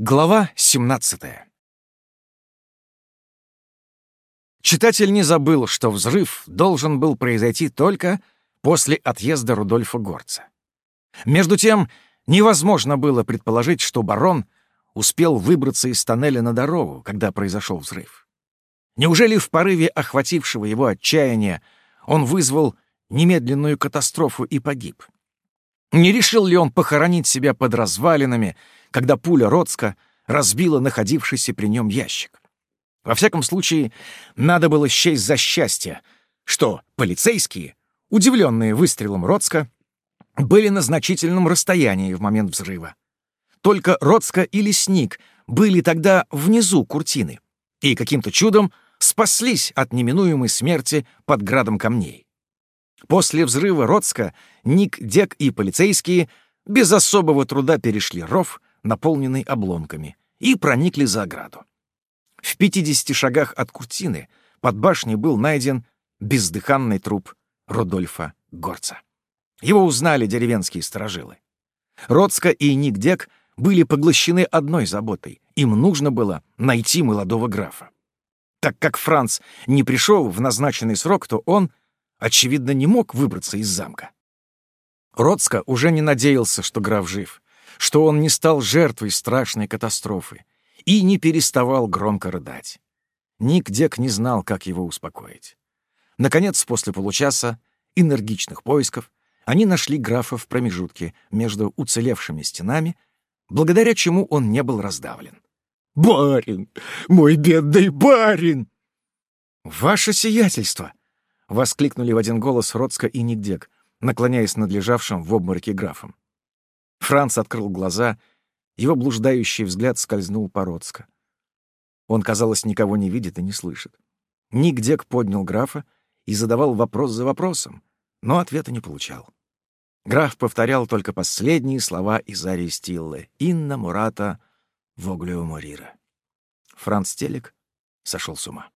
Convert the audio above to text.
Глава 17 Читатель не забыл, что взрыв должен был произойти только после отъезда Рудольфа Горца. Между тем, невозможно было предположить, что барон успел выбраться из тоннеля на дорогу, когда произошел взрыв. Неужели в порыве охватившего его отчаяния он вызвал немедленную катастрофу и погиб? Не решил ли он похоронить себя под развалинами, когда пуля Роцка разбила находившийся при нем ящик. Во всяком случае, надо было счесть за счастье, что полицейские, удивленные выстрелом Роцка, были на значительном расстоянии в момент взрыва. Только Роцка и лесник были тогда внизу куртины и каким-то чудом спаслись от неминуемой смерти под градом камней. После взрыва Роцка Ник, Дек и полицейские без особого труда перешли ров, наполненный обломками, и проникли за ограду. В 50 шагах от Куртины под башней был найден бездыханный труп Рудольфа Горца. Его узнали деревенские сторожилы. Роцка и Нигдек были поглощены одной заботой. Им нужно было найти молодого графа. Так как Франц не пришел в назначенный срок, то он, очевидно, не мог выбраться из замка. Роцка уже не надеялся, что граф жив, что он не стал жертвой страшной катастрофы и не переставал громко рыдать. Ник Дек не знал, как его успокоить. Наконец, после получаса энергичных поисков, они нашли графа в промежутке между уцелевшими стенами, благодаря чему он не был раздавлен. «Барин! Мой бедный барин!» «Ваше сиятельство!» — воскликнули в один голос Роцко и Нигдек, наклоняясь над лежавшим в обмороке графом. Франц открыл глаза, его блуждающий взгляд скользнул по Роцко. Он, казалось, никого не видит и не слышит. Ник Дек поднял графа и задавал вопрос за вопросом, но ответа не получал. Граф повторял только последние слова из Арии Стиллы «Инна Мурата Воглио Морира». Франц Телек сошел с ума.